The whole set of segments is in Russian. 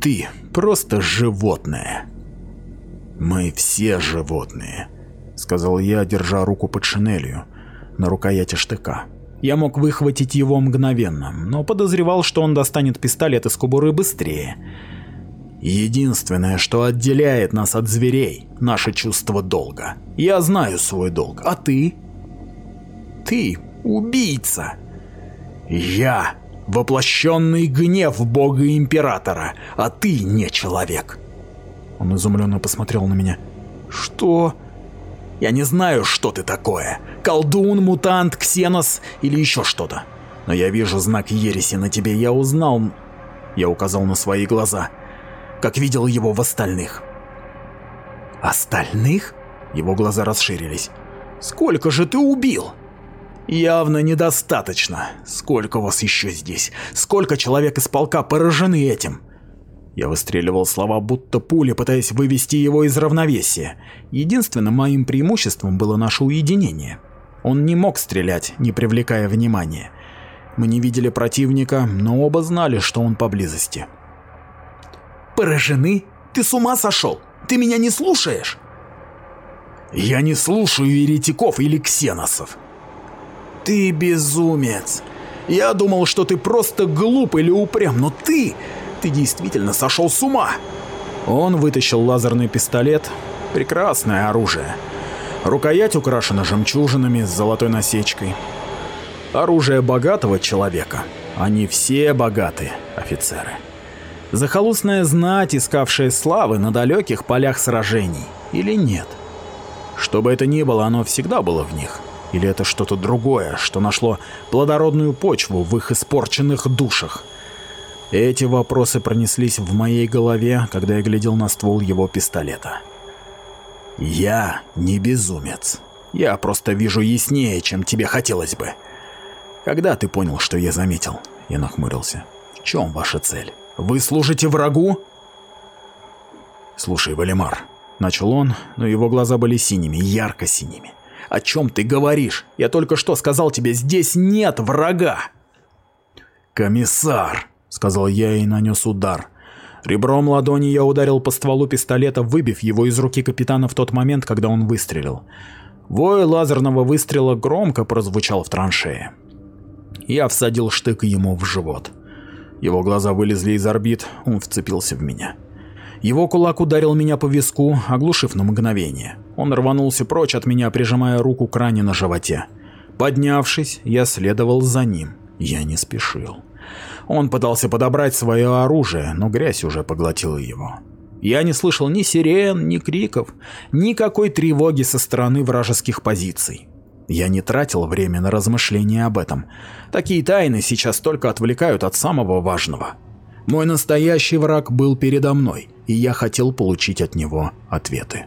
Ты просто животное. Мы все животные, сказал я, держа руку под шинелью на рукояти штыка. Я мог выхватить его мгновенно, но подозревал, что он достанет пистолет из кобуры быстрее. Единственное, что отделяет нас от зверей – наше чувство долга. Я знаю свой долг, а ты? Ты – убийца. Я – воплощенный гнев бога императора, а ты не человек. Он изумленно посмотрел на меня. Что? Я не знаю, что ты такое. Колдун, мутант, ксенос или еще что-то. Но я вижу знак ереси на тебе, я узнал... Я указал на свои глаза. Как видел его в остальных. Остальных? Его глаза расширились. Сколько же ты убил? Явно недостаточно. Сколько вас еще здесь? Сколько человек из полка поражены этим? Я выстреливал слова будто пули, пытаясь вывести его из равновесия. Единственным моим преимуществом было наше уединение. Он не мог стрелять, не привлекая внимания. Мы не видели противника, но оба знали, что он поблизости. «Поражены? Ты с ума сошел? Ты меня не слушаешь?» «Я не слушаю еретиков или ксеносов». «Ты безумец. Я думал, что ты просто глуп или упрям, но ты ты действительно сошел с ума!» Он вытащил лазерный пистолет. Прекрасное оружие. Рукоять украшена жемчужинами с золотой насечкой. Оружие богатого человека. Они все богатые офицеры. Захолустная знать, искавшая славы на далеких полях сражений. Или нет? Что бы это ни было, оно всегда было в них. Или это что-то другое, что нашло плодородную почву в их испорченных душах – эти вопросы пронеслись в моей голове, когда я глядел на ствол его пистолета. Я не безумец. Я просто вижу яснее, чем тебе хотелось бы. Когда ты понял, что я заметил? Я нахмурился. В чем ваша цель? Вы служите врагу? Слушай, Валимар, начал он, но его глаза были синими, ярко-синими. О чем ты говоришь? Я только что сказал тебе, здесь нет врага. Комиссар, — сказал я и нанес удар. Ребром ладони я ударил по стволу пистолета, выбив его из руки капитана в тот момент, когда он выстрелил. Вой лазерного выстрела громко прозвучал в траншее. Я всадил штык ему в живот. Его глаза вылезли из орбит, он вцепился в меня. Его кулак ударил меня по виску, оглушив на мгновение. Он рванулся прочь от меня, прижимая руку к ране на животе. Поднявшись, я следовал за ним. Я не спешил. Он пытался подобрать свое оружие, но грязь уже поглотила его. Я не слышал ни сирен, ни криков, никакой тревоги со стороны вражеских позиций. Я не тратил время на размышления об этом. Такие тайны сейчас только отвлекают от самого важного. Мой настоящий враг был передо мной, и я хотел получить от него ответы.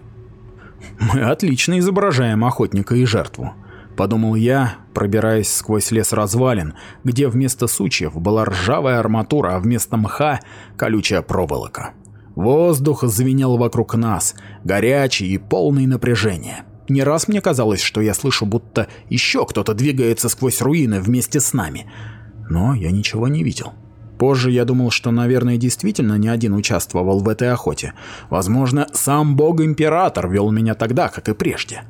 Мы отлично изображаем охотника и жертву подумал я, пробираясь сквозь лес развалин, где вместо сучьев была ржавая арматура, а вместо мха колючая проволока. Воздух звенел вокруг нас, горячий и полный напряжения. Не раз мне казалось, что я слышу, будто еще кто-то двигается сквозь руины вместе с нами, но я ничего не видел. Позже я думал, что, наверное, действительно не один участвовал в этой охоте. Возможно, сам бог-император вел меня тогда, как и прежде.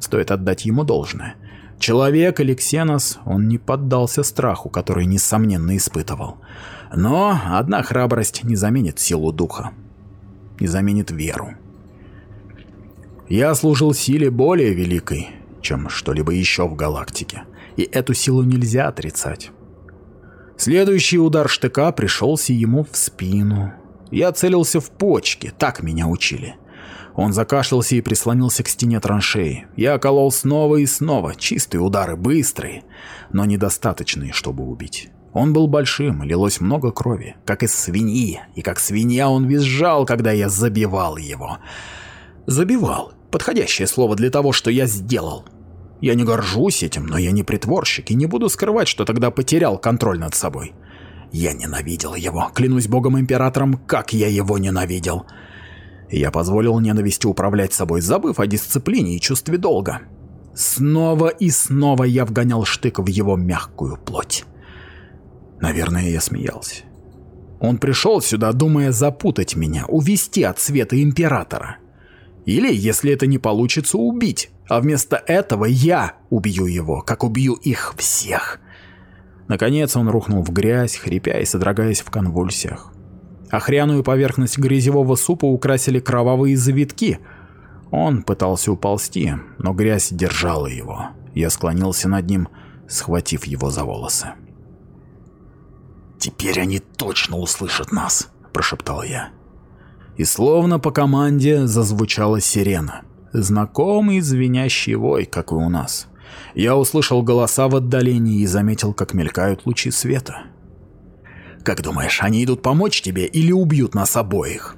Стоит отдать ему должное. Человек или ксенос, он не поддался страху, который, несомненно, испытывал. Но одна храбрость не заменит силу духа, не заменит веру. Я служил силе более великой, чем что-либо еще в галактике, и эту силу нельзя отрицать. Следующий удар штыка пришелся ему в спину. Я целился в почки, так меня учили. Он закашлялся и прислонился к стене траншеи. Я колол снова и снова, чистые удары, быстрые, но недостаточные, чтобы убить. Он был большим, лилось много крови, как из свиньи, и как свинья он визжал, когда я забивал его. Забивал — подходящее слово для того, что я сделал. Я не горжусь этим, но я не притворщик и не буду скрывать, что тогда потерял контроль над собой. Я ненавидел его, клянусь богом-императором, как я его ненавидел. Я позволил ненависти управлять собой, забыв о дисциплине и чувстве долга. Снова и снова я вгонял штык в его мягкую плоть. Наверное, я смеялся. Он пришел сюда, думая запутать меня, увести от света Императора. Или, если это не получится, убить. А вместо этого я убью его, как убью их всех. Наконец он рухнул в грязь, хрипя и содрогаясь в конвульсиях. Охряную поверхность грязевого супа украсили кровавые завитки. Он пытался уползти, но грязь держала его. Я склонился над ним, схватив его за волосы. «Теперь они точно услышат нас», – прошептал я. И словно по команде зазвучала сирена. Знакомый звенящий вой, как и у нас. Я услышал голоса в отдалении и заметил, как мелькают лучи света. «Как думаешь, они идут помочь тебе или убьют нас обоих?»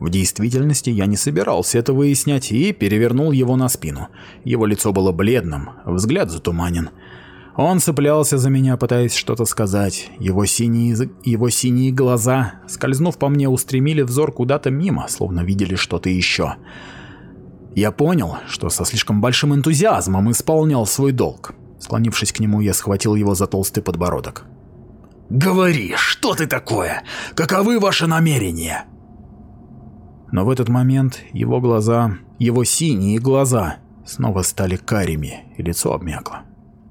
В действительности я не собирался это выяснять и перевернул его на спину. Его лицо было бледным, взгляд затуманен. Он цеплялся за меня, пытаясь что-то сказать. Его синие, его синие глаза, скользнув по мне, устремили взор куда-то мимо, словно видели что-то еще. Я понял, что со слишком большим энтузиазмом исполнял свой долг. Склонившись к нему, я схватил его за толстый подбородок. «Говори, что ты такое? Каковы ваши намерения?» Но в этот момент его глаза, его синие глаза, снова стали карими, и лицо обмякло.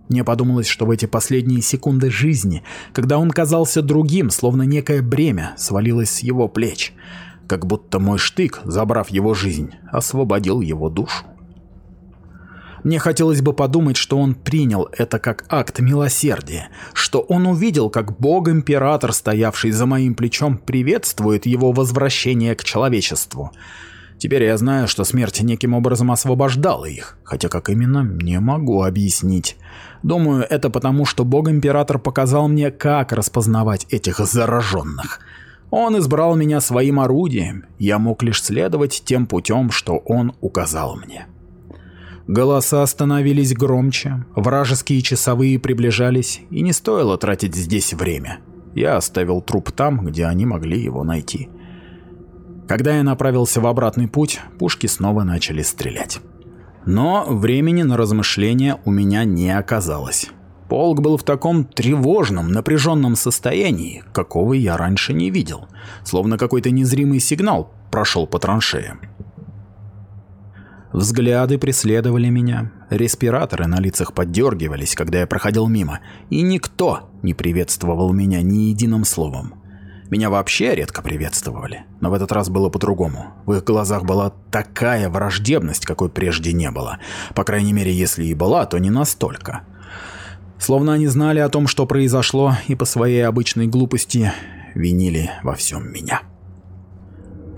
Мне подумалось, что в эти последние секунды жизни, когда он казался другим, словно некое бремя свалилось с его плеч, как будто мой штык, забрав его жизнь, освободил его душу. Мне хотелось бы подумать, что он принял это как акт милосердия, что он увидел, как бог-император, стоявший за моим плечом, приветствует его возвращение к человечеству. Теперь я знаю, что смерть неким образом освобождала их, хотя как именно, не могу объяснить. Думаю, это потому, что бог-император показал мне, как распознавать этих зараженных. Он избрал меня своим орудием, я мог лишь следовать тем путем, что он указал мне. Голоса становились громче, вражеские часовые приближались, и не стоило тратить здесь время. Я оставил труп там, где они могли его найти. Когда я направился в обратный путь, пушки снова начали стрелять. Но времени на размышления у меня не оказалось. Полк был в таком тревожном, напряженном состоянии, какого я раньше не видел, словно какой-то незримый сигнал прошел по траншеям. Взгляды преследовали меня, респираторы на лицах поддергивались, когда я проходил мимо, и никто не приветствовал меня ни единым словом. Меня вообще редко приветствовали, но в этот раз было по-другому. В их глазах была такая враждебность, какой прежде не было. По крайней мере, если и была, то не настолько. Словно они знали о том, что произошло, и по своей обычной глупости винили во всем меня.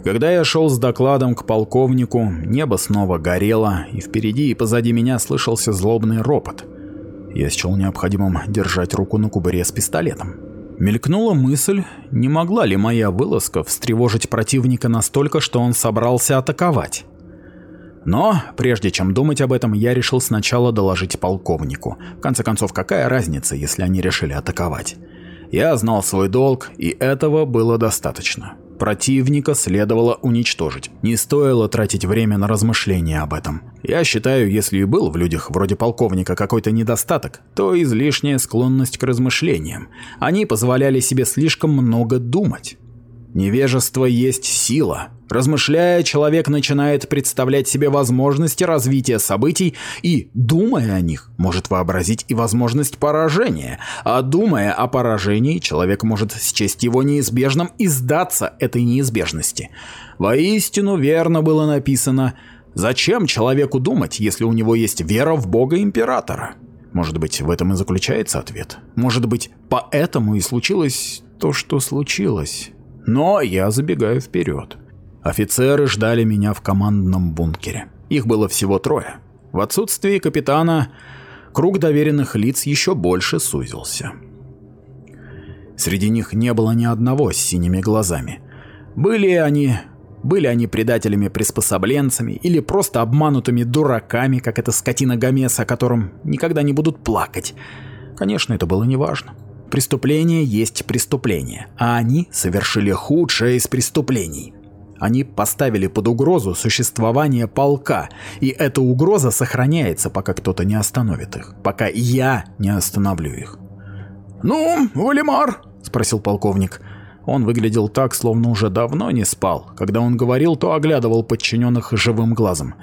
Когда я шел с докладом к полковнику, небо снова горело, и впереди и позади меня слышался злобный ропот. Я счел необходимым держать руку на кубыре с пистолетом. Мелькнула мысль, не могла ли моя вылазка встревожить противника настолько, что он собрался атаковать. Но, прежде чем думать об этом, я решил сначала доложить полковнику. В конце концов, какая разница, если они решили атаковать? Я знал свой долг, и этого было достаточно. Противника следовало уничтожить. Не стоило тратить время на размышления об этом. Я считаю, если и был в людях вроде полковника какой-то недостаток, то излишняя склонность к размышлениям. Они позволяли себе слишком много думать. Невежество есть сила. Размышляя, человек начинает представлять себе возможности развития событий и, думая о них, может вообразить и возможность поражения. А думая о поражении, человек может счесть его неизбежным и сдаться этой неизбежности. Воистину верно было написано «Зачем человеку думать, если у него есть вера в Бога Императора?» Может быть, в этом и заключается ответ. Может быть, поэтому и случилось то, что случилось. Но я забегаю вперед. Офицеры ждали меня в командном бункере. Их было всего трое. В отсутствие капитана круг доверенных лиц еще больше сузился. Среди них не было ни одного с синими глазами. Были они были они предателями-приспособленцами или просто обманутыми дураками, как эта скотина Гомеса, о котором никогда не будут плакать. Конечно, это было неважно. Преступление есть преступление, а они совершили худшее из преступлений. Они поставили под угрозу существование полка, и эта угроза сохраняется, пока кто-то не остановит их, пока я не остановлю их. «Ну, Валимар?» – спросил полковник. Он выглядел так, словно уже давно не спал. Когда он говорил, то оглядывал подчиненных живым глазом.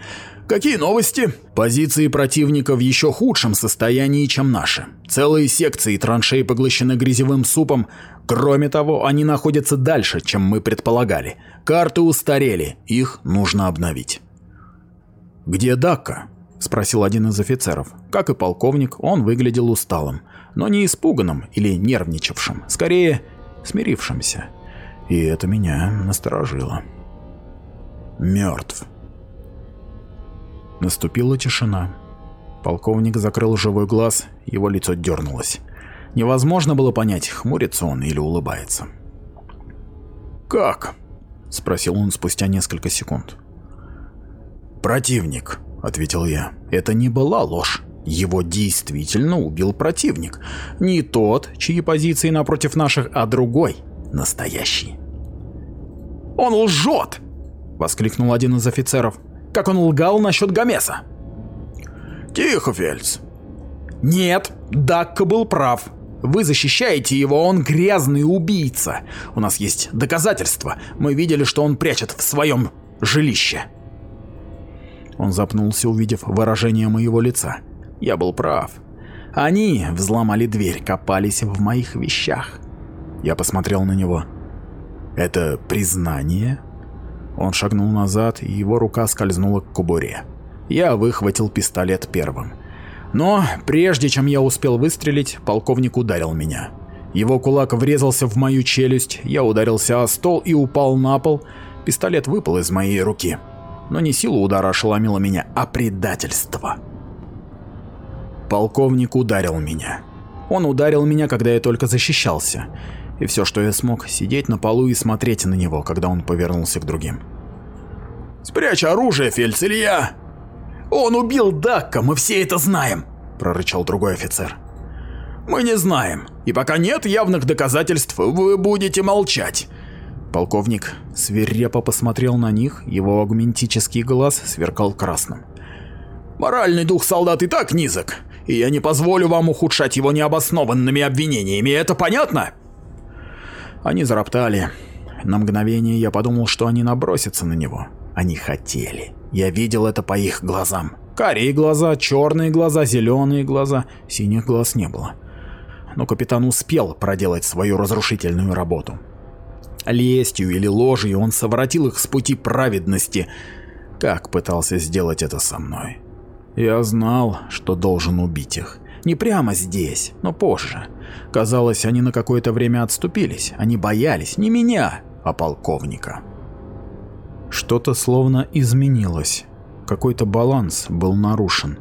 «Какие новости?» «Позиции противника в еще худшем состоянии, чем наши. Целые секции траншей поглощены грязевым супом. Кроме того, они находятся дальше, чем мы предполагали. Карты устарели, их нужно обновить». «Где Дакка?» – спросил один из офицеров. Как и полковник, он выглядел усталым, но не испуганным или нервничавшим, скорее смирившимся. И это меня насторожило. Мертв. Наступила тишина. Полковник закрыл живой глаз, его лицо дернулось. Невозможно было понять, хмурится он или улыбается. «Как?» – спросил он спустя несколько секунд. «Противник», – ответил я. «Это не была ложь. Его действительно убил противник. Не тот, чьи позиции напротив наших, а другой, настоящий. «Он лжет!» – воскликнул один из офицеров. «Как он лгал насчет Гомеса!» «Тихо, Фельдс!» «Нет, Дакка был прав. Вы защищаете его, он грязный убийца. У нас есть доказательства. Мы видели, что он прячет в своем жилище». Он запнулся, увидев выражение моего лица. Я был прав. Они взломали дверь, копались в моих вещах. Я посмотрел на него. Это признание? Он шагнул назад, и его рука скользнула к кобуре. Я выхватил пистолет первым. Но прежде чем я успел выстрелить, полковник ударил меня. Его кулак врезался в мою челюсть, я ударился о стол и упал на пол. Пистолет выпал из моей руки. Но не сила удара ошеломила меня, а предательство. Полковник ударил меня. Он ударил меня, когда я только защищался. И все, что я смог, сидеть на полу и смотреть на него, когда он повернулся к другим. «Спрячь оружие, Фельдс, или я...» «Он убил Дакка, мы все это знаем!» – прорычал другой офицер. «Мы не знаем, и пока нет явных доказательств, вы будете молчать!» Полковник свирепо посмотрел на них, его агментический глаз сверкал красным. «Моральный дух солдат и так низок и я не позволю вам ухудшать его необоснованными обвинениями, это понятно?» Они зароптали. На мгновение я подумал, что они набросятся на него. Они хотели. Я видел это по их глазам. Карие глаза, черные глаза, зеленые глаза, синих глаз не было. Но капитан успел проделать свою разрушительную работу. Лестью или ложью он совратил их с пути праведности, как пытался сделать это со мной. Я знал, что должен убить их. Не прямо здесь, но позже. Казалось, они на какое-то время отступились. Они боялись не меня, а полковника. Что-то словно изменилось. Какой-то баланс был нарушен.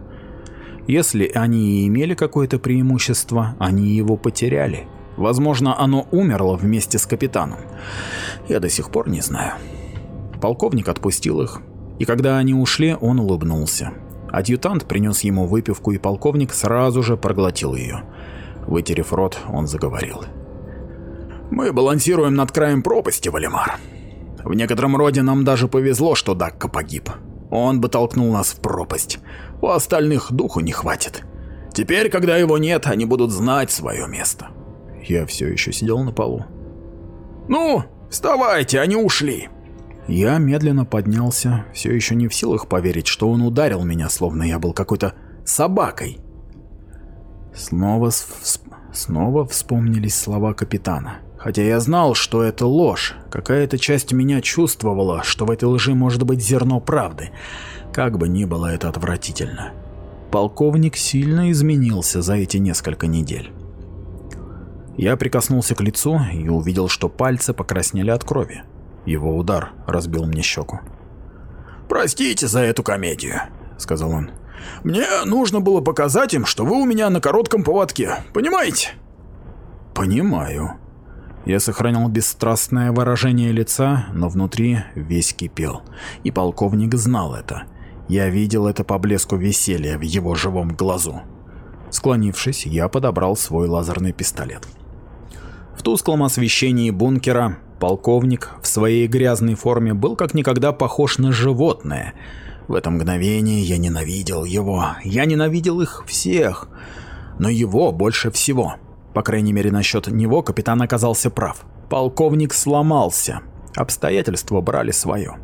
Если они и имели какое-то преимущество, они его потеряли. Возможно, оно умерло вместе с капитаном. Я до сих пор не знаю. Полковник отпустил их, и когда они ушли, он улыбнулся. Адъютант принес ему выпивку, и полковник сразу же проглотил ее. Вытерев рот, он заговорил. «Мы балансируем над краем пропасти, Валимар. В некотором роде нам даже повезло, что Дакка погиб. Он бы толкнул нас в пропасть. У остальных духу не хватит. Теперь, когда его нет, они будут знать свое место». Я все еще сидел на полу. «Ну, вставайте, они ушли!» Я медленно поднялся, все еще не в силах поверить, что он ударил меня, словно я был какой-то собакой. Снова, всп... снова вспомнились слова капитана. Хотя я знал, что это ложь, какая-то часть меня чувствовала, что в этой лжи может быть зерно правды. Как бы ни было это отвратительно. Полковник сильно изменился за эти несколько недель. Я прикоснулся к лицу и увидел, что пальцы покраснели от крови. Его удар разбил мне щеку. «Простите за эту комедию», — сказал он. «Мне нужно было показать им, что вы у меня на коротком поводке, понимаете?» «Понимаю». Я сохранил бесстрастное выражение лица, но внутри весь кипел. И полковник знал это. Я видел это по блеску веселья в его живом глазу. Склонившись, я подобрал свой лазерный пистолет. В тусклом освещении бункера Полковник в своей грязной форме был как никогда похож на животное. В это мгновение я ненавидел его, я ненавидел их всех, но его больше всего. По крайней мере насчет него капитан оказался прав. Полковник сломался. Обстоятельства брали свое.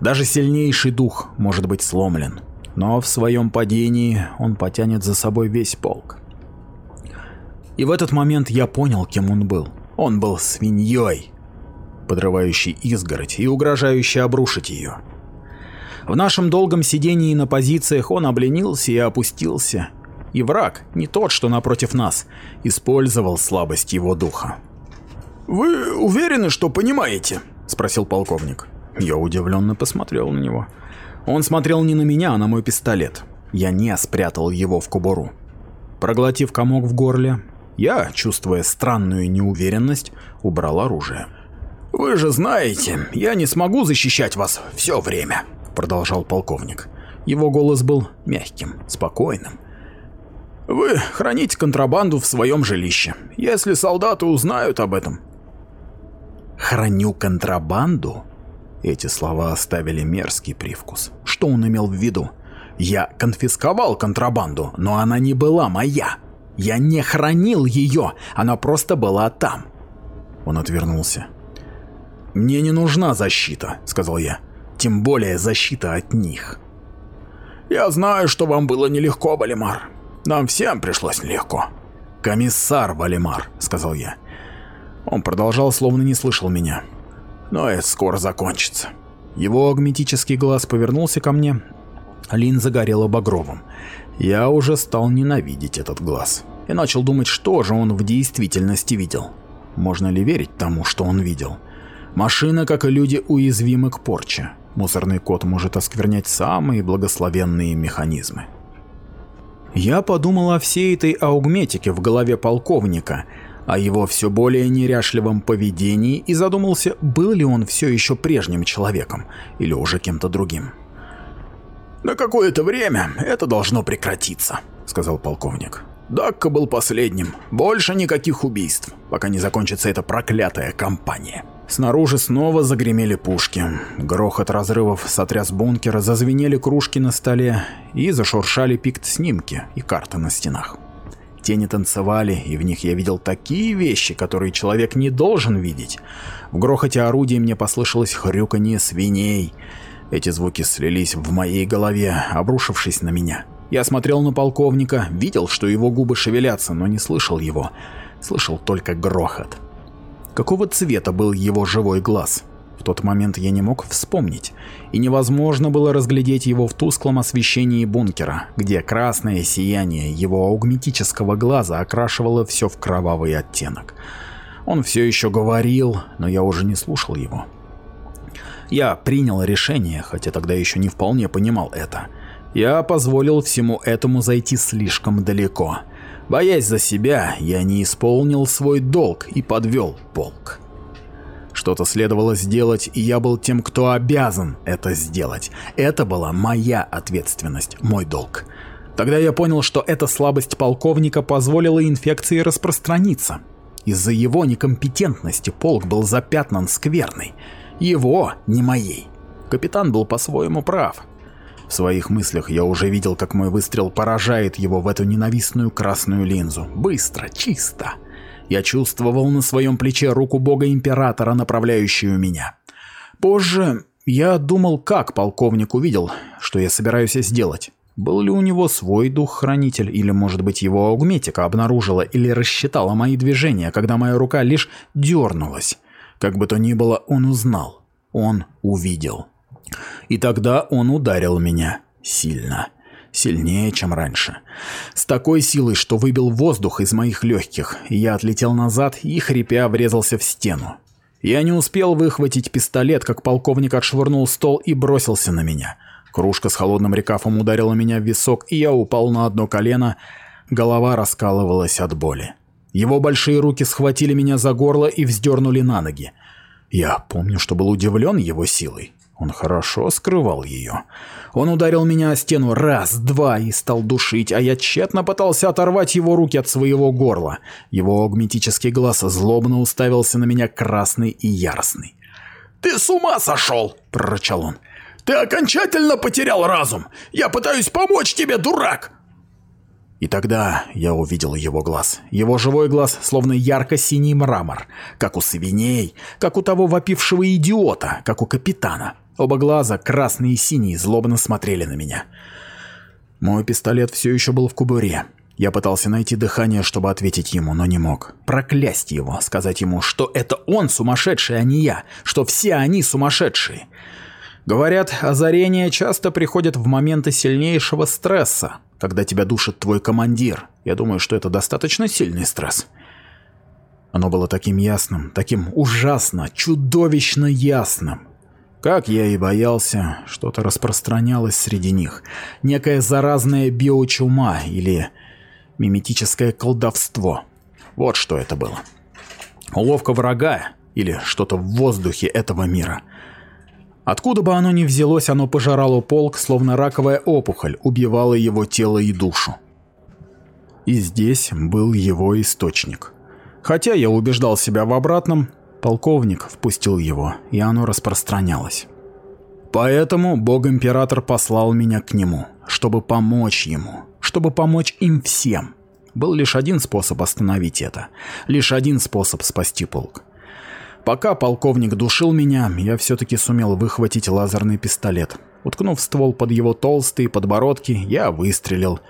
Даже сильнейший дух может быть сломлен. Но в своем падении он потянет за собой весь полк. И в этот момент я понял, кем он был. Он был свиньей, подрывающей изгородь и угрожающей обрушить ее. В нашем долгом сидении на позициях он обленился и опустился. И враг, не тот, что напротив нас, использовал слабость его духа. «Вы уверены, что понимаете?» – спросил полковник. Я удивленно посмотрел на него. Он смотрел не на меня, а на мой пистолет. Я не спрятал его в кобуру. Проглотив комок в горле, я, чувствуя странную неуверенность, убрал оружие. «Вы же знаете, я не смогу защищать вас все время», — продолжал полковник. Его голос был мягким, спокойным. «Вы храните контрабанду в своем жилище. Если солдаты узнают об этом...» «Храню контрабанду?» Эти слова оставили мерзкий привкус. Что он имел в виду? Я конфисковал контрабанду, но она не была моя. Я не хранил ее, она просто была там. Он отвернулся. «Мне не нужна защита», — сказал я. «Тем более защита от них». «Я знаю, что вам было нелегко, Валимар. Нам всем пришлось нелегко». «Комиссар Валимар», — сказал я. Он продолжал, словно не слышал меня но это скоро закончится. Его агметический глаз повернулся ко мне, линза горела багровым. Я уже стал ненавидеть этот глаз и начал думать, что же он в действительности видел. Можно ли верить тому, что он видел? Машина, как и люди, уязвимы к порче. Мусорный кот может осквернять самые благословенные механизмы. Я подумал о всей этой аугметике в голове полковника – о его все более неряшливом поведении и задумался, был ли он все еще прежним человеком или уже кем-то другим. «На какое-то время это должно прекратиться», — сказал полковник. «Дакка был последним. Больше никаких убийств, пока не закончится эта проклятая кампания». Снаружи снова загремели пушки. Грохот разрывов сотряс бункера, зазвенели кружки на столе и зашуршали пикт-снимки и карты на стенах. Тени танцевали, и в них я видел такие вещи, которые человек не должен видеть. В грохоте орудий мне послышалось хрюканье свиней. Эти звуки слились в моей голове, обрушившись на меня. Я смотрел на полковника, видел, что его губы шевелятся, но не слышал его. Слышал только грохот. Какого цвета был его живой глаз? В тот момент я не мог вспомнить, и невозможно было разглядеть его в тусклом освещении бункера, где красное сияние его аугметического глаза окрашивало все в кровавый оттенок. Он все еще говорил, но я уже не слушал его. Я принял решение, хотя тогда еще не вполне понимал это. Я позволил всему этому зайти слишком далеко. Боясь за себя, я не исполнил свой долг и подвел полк. Что-то следовало сделать, и я был тем, кто обязан это сделать. Это была моя ответственность, мой долг. Тогда я понял, что эта слабость полковника позволила инфекции распространиться. Из-за его некомпетентности полк был запятнан скверной. Его, не моей. Капитан был по-своему прав. В своих мыслях я уже видел, как мой выстрел поражает его в эту ненавистную красную линзу. Быстро, чисто. Я чувствовал на своем плече руку бога-императора, направляющую меня. Позже я думал, как полковник увидел, что я собираюсь сделать. Был ли у него свой дух-хранитель, или, может быть, его аугметика обнаружила или рассчитала мои движения, когда моя рука лишь дернулась. Как бы то ни было, он узнал. Он увидел. И тогда он ударил меня сильно сильнее, чем раньше. С такой силой, что выбил воздух из моих легких, я отлетел назад и, хрипя, врезался в стену. Я не успел выхватить пистолет, как полковник отшвырнул стол и бросился на меня. Кружка с холодным рекафом ударила меня в висок, и я упал на одно колено, голова раскалывалась от боли. Его большие руки схватили меня за горло и вздернули на ноги. Я помню, что был удивлен его силой. Он хорошо скрывал ее. Он ударил меня о стену раз, два и стал душить, а я тщетно пытался оторвать его руки от своего горла. Его агметический глаз злобно уставился на меня красный и яростный. «Ты с ума сошел!» – прорычал он. «Ты окончательно потерял разум! Я пытаюсь помочь тебе, дурак!» И тогда я увидел его глаз. Его живой глаз, словно ярко-синий мрамор, как у свиней, как у того вопившего идиота, как у капитана. Оба глаза, красные и синие, злобно смотрели на меня. Мой пистолет все еще был в кубуре. Я пытался найти дыхание, чтобы ответить ему, но не мог. Проклясть его, сказать ему, что это он сумасшедший, а не я, что все они сумасшедшие. Говорят, озарения часто приходят в моменты сильнейшего стресса, когда тебя душит твой командир. Я думаю, что это достаточно сильный стресс. Оно было таким ясным, таким ужасно, чудовищно ясным. Как я и боялся, что-то распространялось среди них. Некая заразная биочума или миметическое колдовство. Вот что это было. Уловка врага или что-то в воздухе этого мира – Откуда бы оно ни взялось, оно пожирало полк, словно раковая опухоль, убивало его тело и душу. И здесь был его источник. Хотя я убеждал себя в обратном, полковник впустил его, и оно распространялось. Поэтому бог-император послал меня к нему, чтобы помочь ему, чтобы помочь им всем. Был лишь один способ остановить это, лишь один способ спасти полк. Пока полковник душил меня, я все-таки сумел выхватить лазерный пистолет. Уткнув ствол под его толстые подбородки, я выстрелил,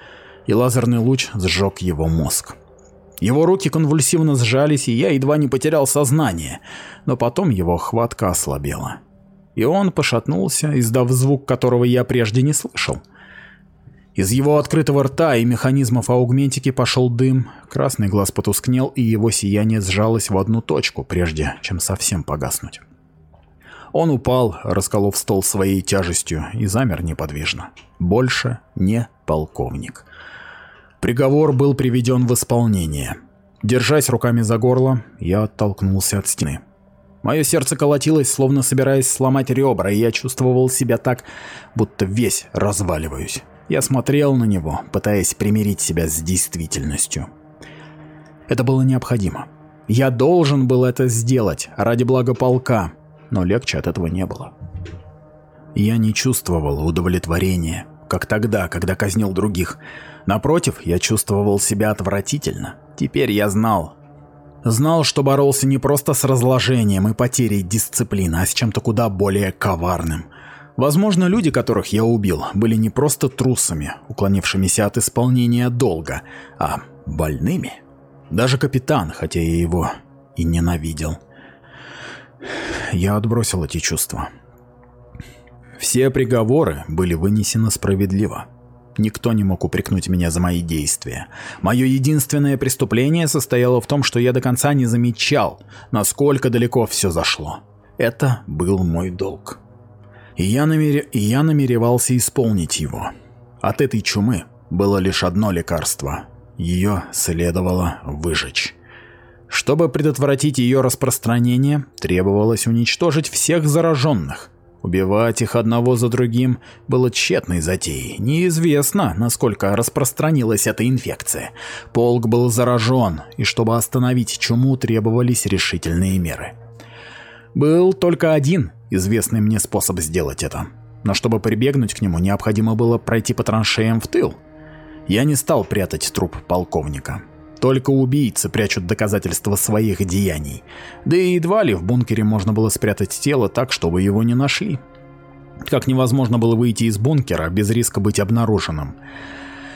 и лазерный луч сжег его мозг. Его руки конвульсивно сжались, и я едва не потерял сознание, но потом его хватка ослабела. И он пошатнулся, издав звук, которого я прежде не слышал. Из его открытого рта и механизмов аугментики пошел дым, красный глаз потускнел и его сияние сжалось в одну точку, прежде чем совсем погаснуть. Он упал, расколов стол своей тяжестью и замер неподвижно. Больше не полковник. Приговор был приведен в исполнение. Держась руками за горло, я оттолкнулся от стены. Мое сердце колотилось, словно собираясь сломать ребра, и я чувствовал себя так, будто весь разваливаюсь. Я смотрел на него, пытаясь примирить себя с действительностью. Это было необходимо. Я должен был это сделать ради блага полка, но легче от этого не было. Я не чувствовал удовлетворения, как тогда, когда казнил других. Напротив, я чувствовал себя отвратительно. Теперь я знал. Знал, что боролся не просто с разложением и потерей дисциплины, а с чем-то куда более коварным – Возможно, люди, которых я убил, были не просто трусами, уклонившимися от исполнения долга, а больными. Даже капитан, хотя я его и ненавидел. Я отбросил эти чувства. Все приговоры были вынесены справедливо. Никто не мог упрекнуть меня за мои действия. Мое единственное преступление состояло в том, что я до конца не замечал, насколько далеко все зашло. Это был мой долг. И я, намер... я намеревался исполнить его. От этой чумы было лишь одно лекарство. Ее следовало выжечь. Чтобы предотвратить ее распространение, требовалось уничтожить всех зараженных. Убивать их одного за другим было тщетной затеей. Неизвестно, насколько распространилась эта инфекция. Полк был заражен, и чтобы остановить чуму, требовались решительные меры. Был только один известный мне способ сделать это. Но чтобы прибегнуть к нему, необходимо было пройти по траншеям в тыл. Я не стал прятать труп полковника. Только убийцы прячут доказательства своих деяний. Да и едва ли в бункере можно было спрятать тело так, чтобы его не нашли. Как невозможно было выйти из бункера без риска быть обнаруженным.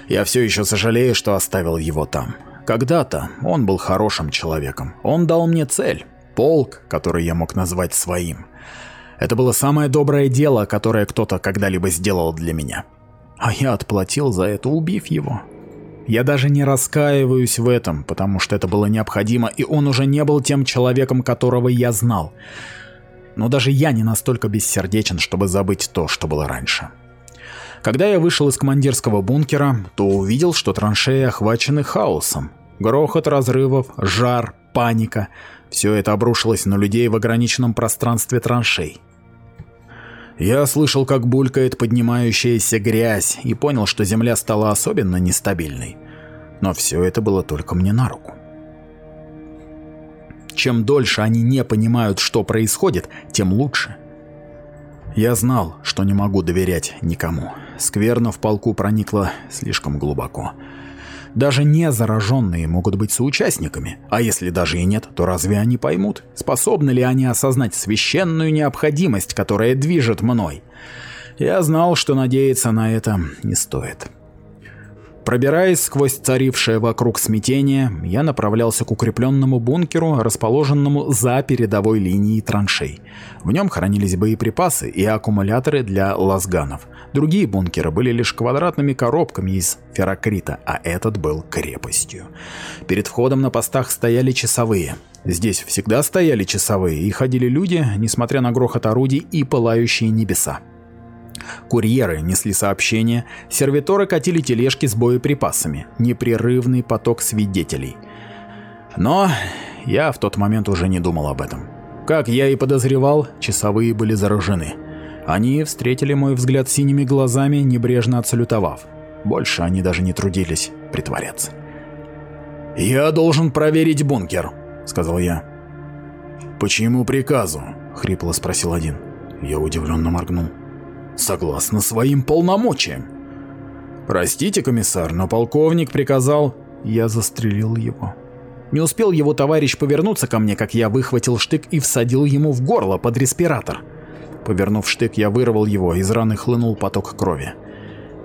Я все еще сожалею, что оставил его там. Когда-то он был хорошим человеком. Он дал мне цель. Полк, который я мог назвать своим. Это было самое доброе дело, которое кто-то когда-либо сделал для меня. А я отплатил за это, убив его. Я даже не раскаиваюсь в этом, потому что это было необходимо, и он уже не был тем человеком, которого я знал. Но даже я не настолько бессердечен, чтобы забыть то, что было раньше. Когда я вышел из командирского бункера, то увидел, что траншеи охвачены хаосом. Грохот разрывов, жар, паника – все это обрушилось на людей в ограниченном пространстве траншей. Я слышал, как булькает поднимающаяся грязь, и понял, что земля стала особенно нестабильной. Но все это было только мне на руку. Чем дольше они не понимают, что происходит, тем лучше. Я знал, что не могу доверять никому. Скверно в полку проникла слишком глубоко. Даже не зараженные могут быть соучастниками, а если даже и нет, то разве они поймут, способны ли они осознать священную необходимость, которая движет мной? Я знал, что надеяться на это не стоит. Пробираясь сквозь царившее вокруг смятение, я направлялся к укрепленному бункеру, расположенному за передовой линией траншей. В нем хранились боеприпасы и аккумуляторы для лазганов. Другие бункеры были лишь квадратными коробками из феррокрита, а этот был крепостью. Перед входом на постах стояли часовые. Здесь всегда стояли часовые и ходили люди, несмотря на грохот орудий и пылающие небеса. Курьеры несли сообщения, сервиторы катили тележки с боеприпасами, непрерывный поток свидетелей. Но я в тот момент уже не думал об этом. Как я и подозревал, часовые были заражены. Они встретили мой взгляд синими глазами, небрежно отсалютовав. Больше они даже не трудились притворяться. «Я должен проверить бункер», — сказал я. «Почему приказу?» — хрипло спросил один. Я удивленно моргнул согласно своим полномочиям. Простите, комиссар, но полковник приказал... Я застрелил его. Не успел его товарищ повернуться ко мне, как я выхватил штык и всадил ему в горло под респиратор. Повернув штык, я вырвал его, из раны хлынул поток крови.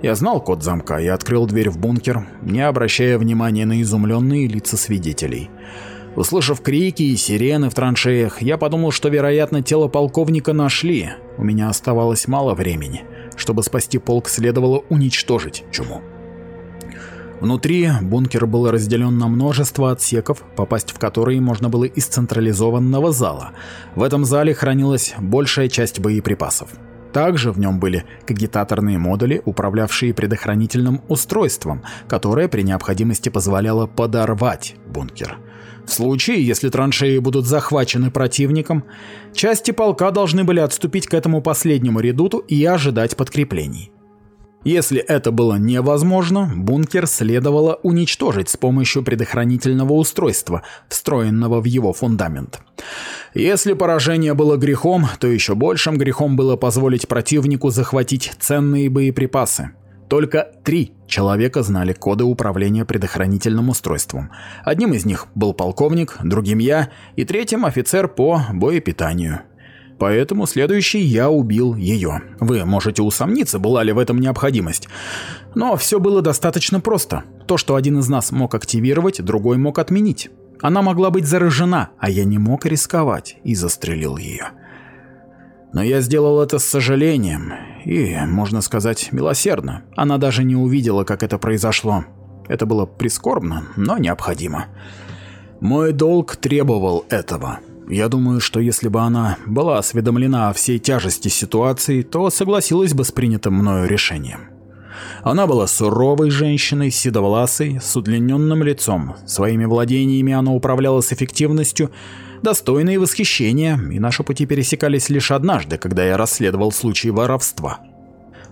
Я знал код замка и открыл дверь в бункер, не обращая внимания на изумленные лица свидетелей. Услышав крики и сирены в траншеях, я подумал, что, вероятно, тело полковника нашли. У меня оставалось мало времени. Чтобы спасти полк, следовало уничтожить чуму. Внутри бункер был разделен на множество отсеков, попасть в которые можно было из централизованного зала. В этом зале хранилась большая часть боеприпасов. Также в нем были кагитаторные модули, управлявшие предохранительным устройством, которое при необходимости позволяло подорвать бункер. В случае, если траншеи будут захвачены противником, части полка должны были отступить к этому последнему редуту и ожидать подкреплений. Если это было невозможно, бункер следовало уничтожить с помощью предохранительного устройства, встроенного в его фундамент. Если поражение было грехом, то еще большим грехом было позволить противнику захватить ценные боеприпасы. Только три человека знали коды управления предохранительным устройством. Одним из них был полковник, другим я и третьим офицер по боепитанию. Поэтому следующий я убил ее. Вы можете усомниться, была ли в этом необходимость. Но все было достаточно просто. То, что один из нас мог активировать, другой мог отменить. Она могла быть заражена, а я не мог рисковать и застрелил ее. Но я сделал это с сожалением и, можно сказать, милосердно. Она даже не увидела, как это произошло. Это было прискорбно, но необходимо. Мой долг требовал этого. Я думаю, что если бы она была осведомлена о всей тяжести ситуации, то согласилась бы с принятым мною решением. Она была суровой женщиной, седовласой, с удлиненным лицом. Своими владениями она управляла с эффективностью, достойные восхищения, и наши пути пересекались лишь однажды, когда я расследовал случай воровства.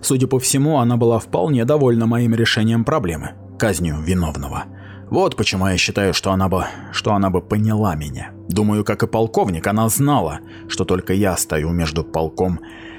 Судя по всему, она была вполне довольна моим решением проблемы, казнью виновного. Вот почему я считаю, что она бы, что она бы поняла меня. Думаю, как и полковник, она знала, что только я стою между полком и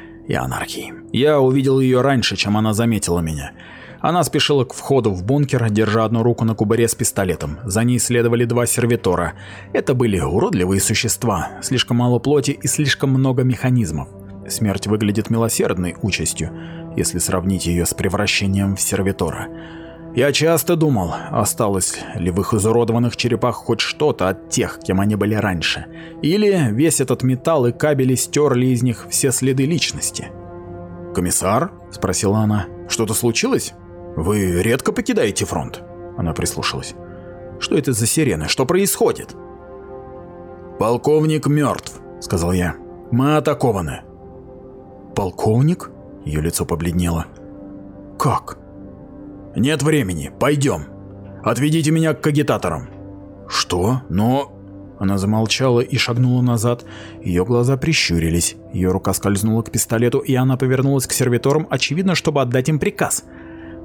анархией. Я увидел ее раньше, чем она заметила меня. Она спешила к входу в бункер, держа одну руку на кубаре с пистолетом. За ней следовали два сервитора. Это были уродливые существа, слишком мало плоти и слишком много механизмов. Смерть выглядит милосердной участью, если сравнить ее с превращением в сервитора. Я часто думал, осталось ли в их изуродованных черепах хоть что-то от тех, кем они были раньше. Или весь этот металл и кабели стерли из них все следы личности. «Комиссар?» – спросила она. «Что-то случилось?» «Вы редко покидаете фронт?» Она прислушалась. «Что это за сирены? Что происходит?» «Полковник мертв», — сказал я. «Мы атакованы». «Полковник?» Ее лицо побледнело. «Как?» «Нет времени. Пойдем. Отведите меня к агитаторам». «Что? Но...» Она замолчала и шагнула назад. Ее глаза прищурились. Ее рука скользнула к пистолету, и она повернулась к сервиторам, очевидно, чтобы отдать им приказ.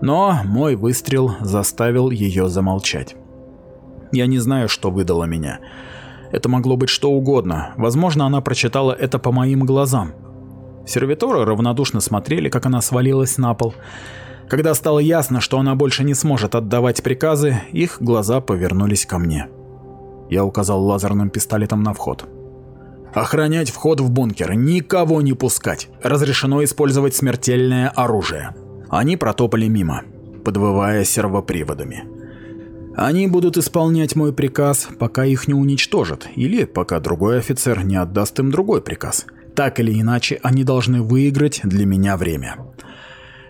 Но мой выстрел заставил ее замолчать. Я не знаю, что выдало меня. Это могло быть что угодно. Возможно, она прочитала это по моим глазам. Сервиторы равнодушно смотрели, как она свалилась на пол. Когда стало ясно, что она больше не сможет отдавать приказы, их глаза повернулись ко мне. Я указал лазерным пистолетом на вход. Охранять вход в бункер, никого не пускать. Разрешено использовать смертельное оружие. Они протопали мимо, подвывая сервоприводами. Они будут исполнять мой приказ, пока их не уничтожат, или пока другой офицер не отдаст им другой приказ. Так или иначе, они должны выиграть для меня время.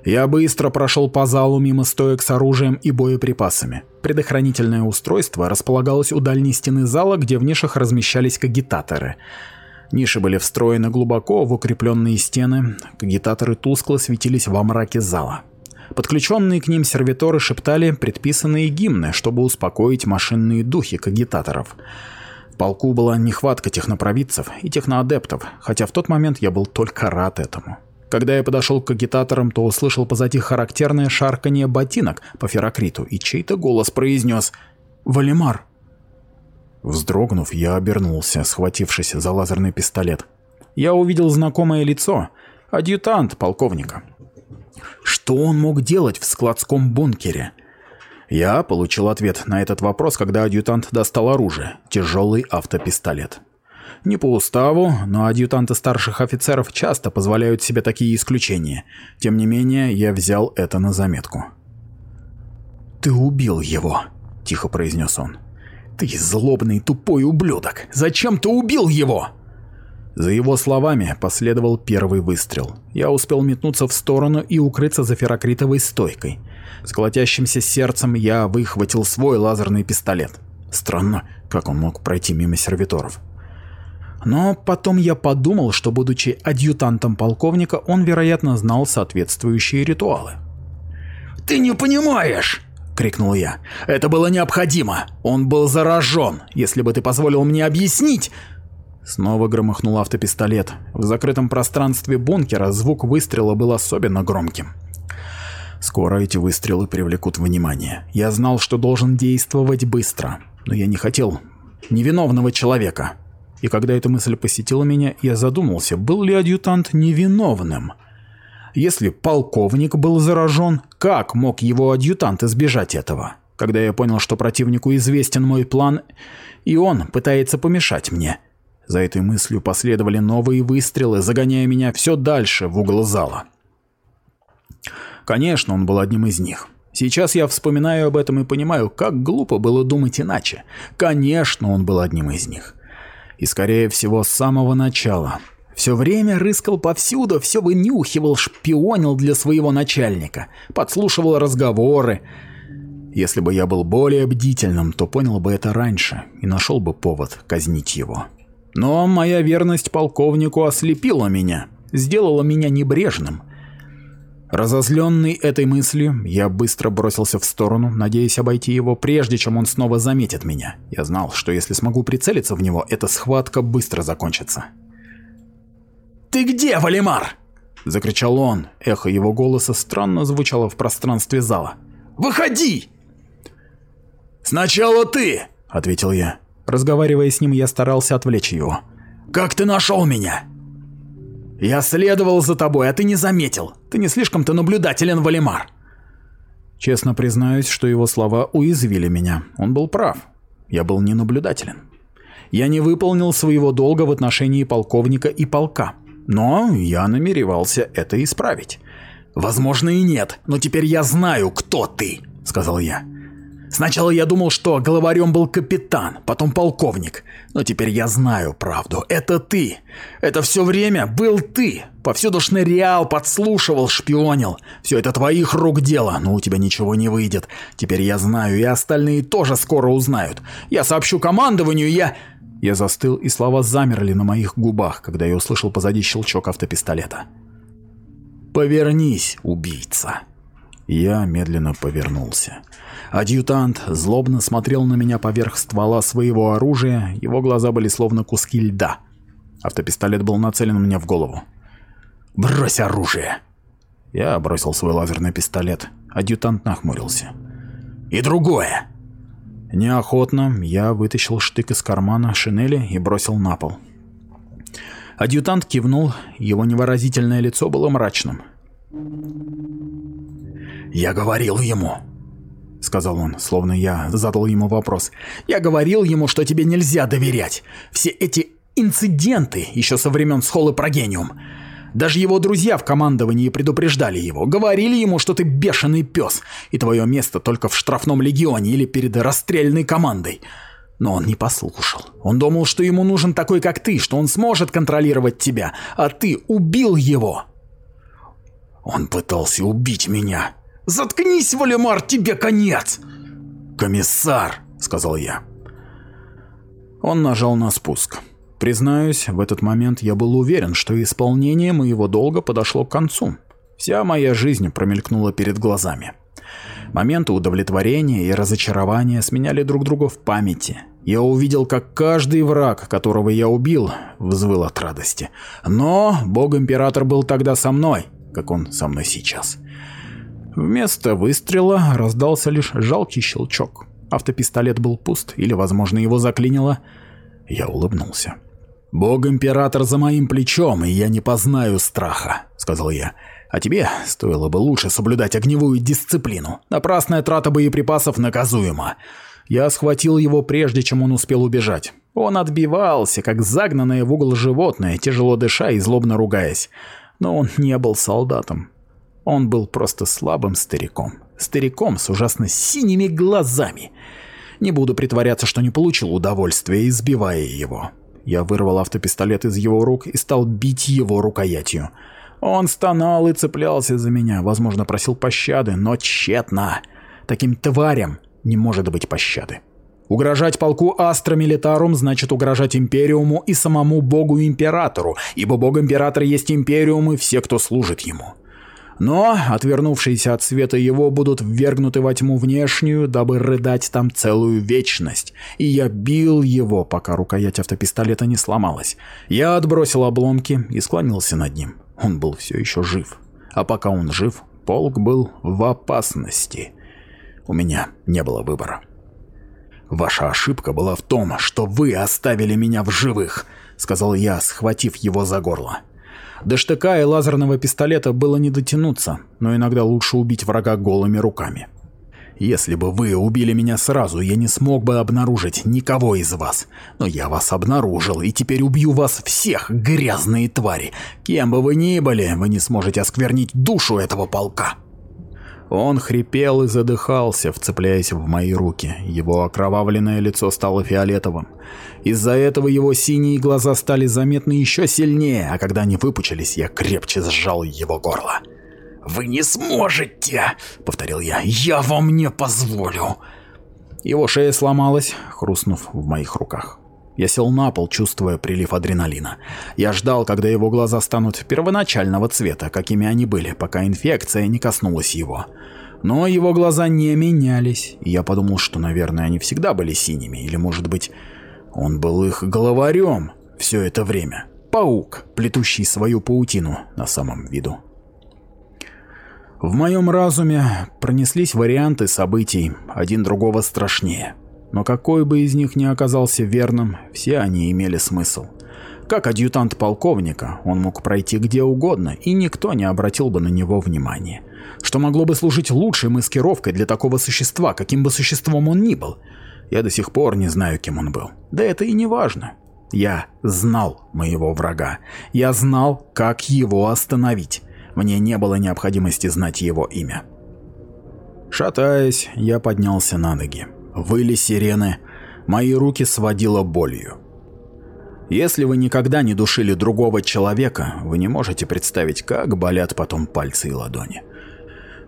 Я быстро прошел по залу мимо стоек с оружием и боеприпасами. Предохранительное устройство располагалось у дальней стены зала, где в нишах размещались кагитаторы. Ниши были встроены глубоко в укрепленные стены, кагитаторы тускло светились во мраке зала. Подключенные к ним сервиторы шептали предписанные гимны, чтобы успокоить машинные духи кагитаторов. В полку была нехватка технопровидцев и техноадептов, хотя в тот момент я был только рад этому. Когда я подошел к агитаторам, то услышал позади характерное шарканье ботинок по ферокриту, и чей-то голос произнес «Валимар, Вздрогнув, я обернулся, схватившись за лазерный пистолет. Я увидел знакомое лицо, адъютант полковника. Что он мог делать в складском бункере? Я получил ответ на этот вопрос, когда адъютант достал оружие – тяжелый автопистолет. Не по уставу, но адъютанты старших офицеров часто позволяют себе такие исключения. Тем не менее, я взял это на заметку. «Ты убил его», – тихо произнес он. «Ты злобный тупой ублюдок! Зачем ты убил его?» За его словами последовал первый выстрел. Я успел метнуться в сторону и укрыться за ферокритовой стойкой. С колотящимся сердцем я выхватил свой лазерный пистолет. Странно, как он мог пройти мимо сервиторов. Но потом я подумал, что будучи адъютантом полковника, он, вероятно, знал соответствующие ритуалы. «Ты не понимаешь!» крикнул я. «Это было необходимо! Он был заражен! Если бы ты позволил мне объяснить...» Снова громыхнул автопистолет. В закрытом пространстве бункера звук выстрела был особенно громким. Скоро эти выстрелы привлекут внимание. Я знал, что должен действовать быстро, но я не хотел невиновного человека. И когда эта мысль посетила меня, я задумался, был ли адъютант невиновным. Если полковник был заражен, как мог его адъютант избежать этого? Когда я понял, что противнику известен мой план, и он пытается помешать мне. За этой мыслью последовали новые выстрелы, загоняя меня все дальше в угол зала. Конечно, он был одним из них. Сейчас я вспоминаю об этом и понимаю, как глупо было думать иначе. Конечно, он был одним из них. И скорее всего, с самого начала. Все время рыскал повсюду, все вынюхивал, шпионил для своего начальника, подслушивал разговоры. Если бы я был более бдительным, то понял бы это раньше и нашел бы повод казнить его. Но моя верность полковнику ослепила меня, сделала меня небрежным. Разозленный этой мыслью, я быстро бросился в сторону, надеясь обойти его, прежде чем он снова заметит меня. Я знал, что если смогу прицелиться в него, эта схватка быстро закончится. «Ты где, Валимар?» – закричал он. Эхо его голоса странно звучало в пространстве зала. «Выходи!» «Сначала ты!» – ответил я. Разговаривая с ним, я старался отвлечь его. «Как ты нашел меня?» «Я следовал за тобой, а ты не заметил. Ты не слишком-то наблюдателен, Валимар». Честно признаюсь, что его слова уязвили меня. Он был прав. Я был ненаблюдателен. Я не выполнил своего долга в отношении полковника и полка. Но я намеревался это исправить. «Возможно и нет, но теперь я знаю, кто ты», — сказал я. «Сначала я думал, что главарем был капитан, потом полковник, но теперь я знаю правду. Это ты. Это все время был ты. Повсюду шнырял, подслушивал, шпионил. Все это твоих рук дело, но у тебя ничего не выйдет. Теперь я знаю, и остальные тоже скоро узнают. Я сообщу командованию, я...» Я застыл, и слова замерли на моих губах, когда я услышал позади щелчок автопистолета. «Повернись, убийца!» Я медленно повернулся. Адъютант злобно смотрел на меня поверх ствола своего оружия, его глаза были словно куски льда. Автопистолет был нацелен мне в голову. «Брось оружие!» Я бросил свой лазерный пистолет. Адъютант нахмурился. «И другое!» Неохотно я вытащил штык из кармана шинели и бросил на пол. Адъютант кивнул, его невыразительное лицо было мрачным. «Я говорил ему», — сказал он, словно я задал ему вопрос. «Я говорил ему, что тебе нельзя доверять. Все эти инциденты еще со времен Схолы Прогениум. Даже его друзья в командовании предупреждали его, говорили ему, что ты бешеный пес, и твое место только в штрафном легионе или перед расстрельной командой. Но он не послушал. Он думал, что ему нужен такой, как ты, что он сможет контролировать тебя, а ты убил его. Он пытался убить меня. Заткнись, Валимар, тебе конец! Комиссар, сказал я. Он нажал на спуск. Признаюсь, в этот момент я был уверен, что исполнение моего долга подошло к концу. Вся моя жизнь промелькнула перед глазами. Моменты удовлетворения и разочарования сменяли друг друга в памяти. Я увидел, как каждый враг, которого я убил, взвыл от радости. Но бог-император был тогда со мной, как он со мной сейчас. Вместо выстрела раздался лишь жалкий щелчок. Автопистолет был пуст, или, возможно, его заклинило. Я улыбнулся. «Бог-император за моим плечом, и я не познаю страха», — сказал я. «А тебе стоило бы лучше соблюдать огневую дисциплину. Напрасная трата боеприпасов наказуема». Я схватил его прежде, чем он успел убежать. Он отбивался, как загнанное в угол животное, тяжело дыша и злобно ругаясь. Но он не был солдатом. Он был просто слабым стариком. Стариком с ужасно синими глазами. Не буду притворяться, что не получил удовольствия, избивая его. Я вырвал автопистолет из его рук и стал бить его рукоятью. Он стонал и цеплялся за меня, возможно, просил пощады, но тщетно. Таким тварям не может быть пощады. Угрожать полку Астра Милитарум значит угрожать Империуму и самому Богу-Императору, ибо Бог-Император есть Империум и все, кто служит ему. Но, отвернувшиеся от света его, будут ввергнуты во тьму внешнюю, дабы рыдать там целую вечность. И я бил его, пока рукоять автопистолета не сломалась. Я отбросил обломки и склонился над ним. Он был все еще жив. А пока он жив, полк был в опасности. У меня не было выбора. «Ваша ошибка была в том, что вы оставили меня в живых», — сказал я, схватив его за горло. До штыка и лазерного пистолета было не дотянуться, но иногда лучше убить врага голыми руками. Если бы вы убили меня сразу, я не смог бы обнаружить никого из вас. Но я вас обнаружил, и теперь убью вас всех, грязные твари. Кем бы вы ни были, вы не сможете осквернить душу этого полка. Он хрипел и задыхался, вцепляясь в мои руки. Его окровавленное лицо стало фиолетовым. Из-за этого его синие глаза стали заметны еще сильнее, а когда они выпучились, я крепче сжал его горло. «Вы не сможете!» — повторил я. «Я вам не позволю!» Его шея сломалась, хрустнув в моих руках. Я сел на пол, чувствуя прилив адреналина. Я ждал, когда его глаза станут первоначального цвета, какими они были, пока инфекция не коснулась его. Но его глаза не менялись, и я подумал, что, наверное, они всегда были синими, или, может быть, он был их главарем все это время. Паук, плетущий свою паутину на самом виду. В моем разуме пронеслись варианты событий, один другого страшнее. Но какой бы из них ни оказался верным, все они имели смысл. Как адъютант полковника, он мог пройти где угодно, и никто не обратил бы на него внимания. Что могло бы служить лучшей маскировкой для такого существа, каким бы существом он ни был. Я до сих пор не знаю, кем он был. Да это и не важно. Я знал моего врага. Я знал, как его остановить. Мне не было необходимости знать его имя. Шатаясь, я поднялся на ноги. Выли сирены, мои руки сводило болью. Если вы никогда не душили другого человека, вы не можете представить, как болят потом пальцы и ладони.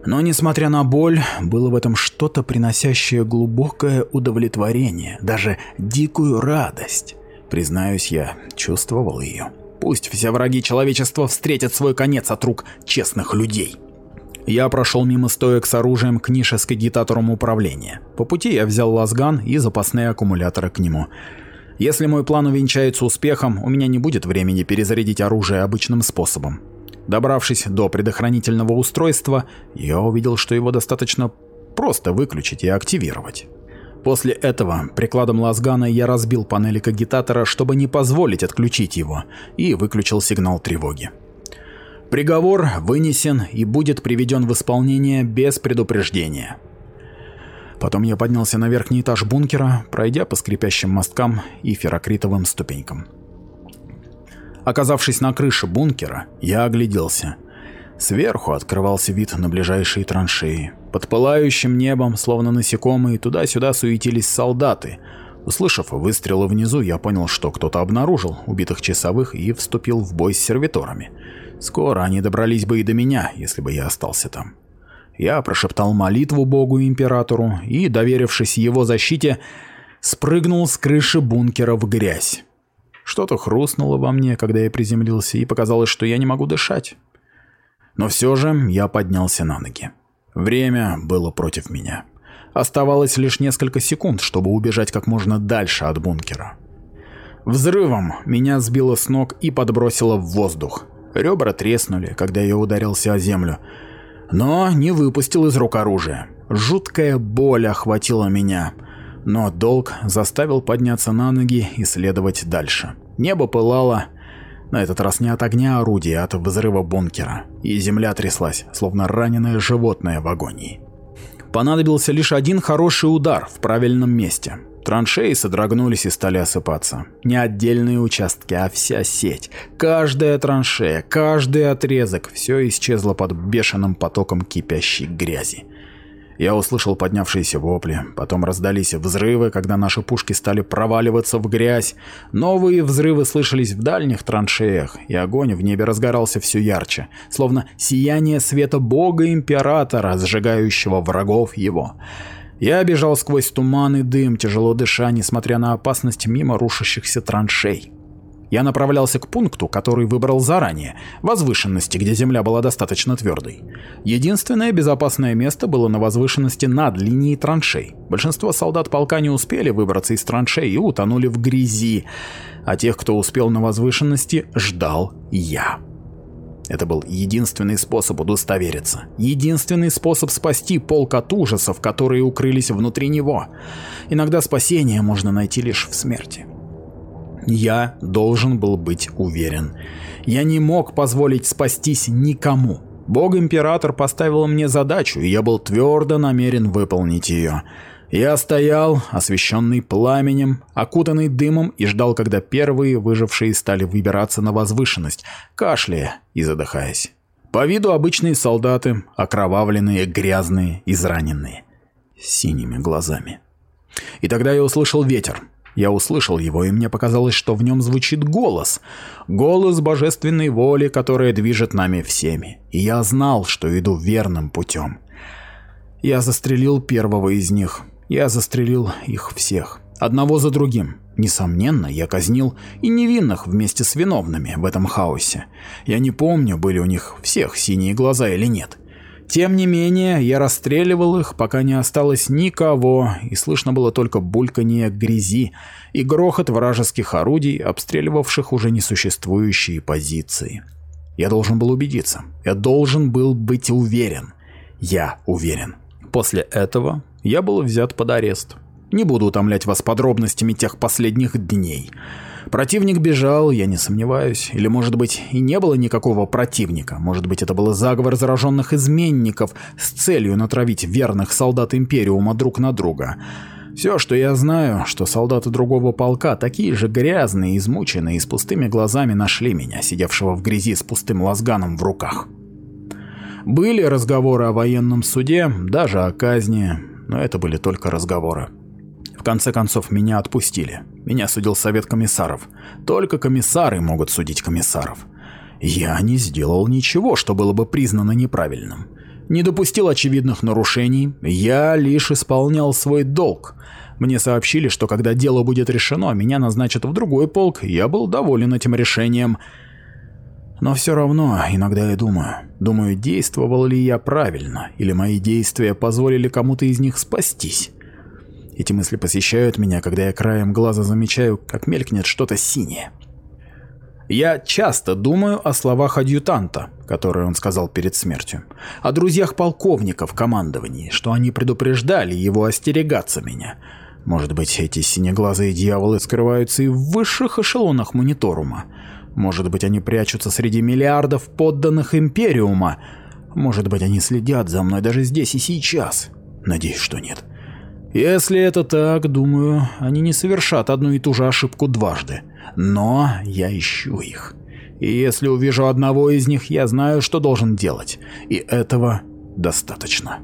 Но несмотря на боль, было в этом что-то приносящее глубокое удовлетворение, даже дикую радость. Признаюсь, я чувствовал ее. Пусть все враги человечества встретят свой конец от рук честных людей. Я прошел мимо стоек с оружием к нише с кагитатором управления. По пути я взял лазган и запасные аккумуляторы к нему. Если мой план увенчается успехом, у меня не будет времени перезарядить оружие обычным способом. Добравшись до предохранительного устройства, я увидел, что его достаточно просто выключить и активировать. После этого прикладом лазгана я разбил панель кагитатора, чтобы не позволить отключить его, и выключил сигнал тревоги. Приговор вынесен и будет приведен в исполнение без предупреждения. Потом я поднялся на верхний этаж бункера, пройдя по скрипящим мосткам и ферокритовым ступенькам. Оказавшись на крыше бункера, я огляделся. Сверху открывался вид на ближайшие траншеи. Под пылающим небом, словно насекомые, туда-сюда суетились солдаты. Услышав выстрелы внизу, я понял, что кто-то обнаружил убитых часовых и вступил в бой с сервиторами. Скоро они добрались бы и до меня, если бы я остался там. Я прошептал молитву богу-императору и, доверившись его защите, спрыгнул с крыши бункера в грязь. Что-то хрустнуло во мне, когда я приземлился, и показалось, что я не могу дышать. Но все же я поднялся на ноги. Время было против меня. Оставалось лишь несколько секунд, чтобы убежать как можно дальше от бункера. Взрывом меня сбило с ног и подбросило в воздух. Ребра треснули, когда я ударился о землю, но не выпустил из рук оружие. Жуткая боль охватила меня, но долг заставил подняться на ноги и следовать дальше. Небо пылало, на этот раз не от огня орудия, а от взрыва бункера, и земля тряслась, словно раненое животное в агонии. Понадобился лишь один хороший удар в правильном месте. Траншеи содрогнулись и стали осыпаться. Не отдельные участки, а вся сеть. Каждая траншея, каждый отрезок – все исчезло под бешеным потоком кипящей грязи. Я услышал поднявшиеся вопли, потом раздались взрывы, когда наши пушки стали проваливаться в грязь. Новые взрывы слышались в дальних траншеях, и огонь в небе разгорался все ярче, словно сияние света бога-императора, сжигающего врагов его. Я бежал сквозь туман и дым, тяжело дыша, несмотря на опасность мимо рушащихся траншей. Я направлялся к пункту, который выбрал заранее, возвышенности, где земля была достаточно твердой. Единственное безопасное место было на возвышенности над линией траншей. Большинство солдат полка не успели выбраться из траншей и утонули в грязи, а тех, кто успел на возвышенности, ждал я. Это был единственный способ удостовериться. Единственный способ спасти полк от ужасов, которые укрылись внутри него. Иногда спасение можно найти лишь в смерти. Я должен был быть уверен. Я не мог позволить спастись никому. Бог-император поставил мне задачу, и я был твердо намерен выполнить ее. Я стоял, освещенный пламенем, окутанный дымом, и ждал, когда первые выжившие стали выбираться на возвышенность, кашляя и задыхаясь. По виду обычные солдаты, окровавленные, грязные, израненные, синими глазами. И тогда я услышал ветер. Я услышал его, и мне показалось, что в нем звучит голос. Голос божественной воли, которая движет нами всеми. И я знал, что иду верным путем. Я застрелил первого из них. Я застрелил их всех. Одного за другим. Несомненно, я казнил и невинных вместе с виновными в этом хаосе. Я не помню, были у них всех синие глаза или нет. Тем не менее, я расстреливал их, пока не осталось никого, и слышно было только бульканье грязи и грохот вражеских орудий, обстреливавших уже несуществующие позиции. Я должен был убедиться. Я должен был быть уверен. Я уверен. После этого я был взят под арест. Не буду утомлять вас подробностями тех последних дней. Противник бежал, я не сомневаюсь. Или, может быть, и не было никакого противника. Может быть, это был заговор зараженных изменников с целью натравить верных солдат Империума друг на друга. Все, что я знаю, что солдаты другого полка, такие же грязные, измученные и с пустыми глазами нашли меня, сидевшего в грязи с пустым лазганом в руках. Были разговоры о военном суде, даже о казни, но это были только разговоры. В конце концов, меня отпустили. Меня судил совет комиссаров. Только комиссары могут судить комиссаров. Я не сделал ничего, что было бы признано неправильным. Не допустил очевидных нарушений, я лишь исполнял свой долг. Мне сообщили, что когда дело будет решено, меня назначат в другой полк, я был доволен этим решением. Но все равно, иногда я думаю, думаю, действовал ли я правильно, или мои действия позволили кому-то из них спастись. Эти мысли посещают меня, когда я краем глаза замечаю, как мелькнет что-то синее. Я часто думаю о словах адъютанта, которые он сказал перед смертью, о друзьях полковника в командовании, что они предупреждали его остерегаться меня. Может быть, эти синеглазые дьяволы скрываются и в высших эшелонах мониторума. Может быть, они прячутся среди миллиардов подданных Империума. Может быть, они следят за мной даже здесь и сейчас. Надеюсь, что нет. Если это так, думаю, они не совершат одну и ту же ошибку дважды. Но я ищу их. И если увижу одного из них, я знаю, что должен делать. И этого достаточно.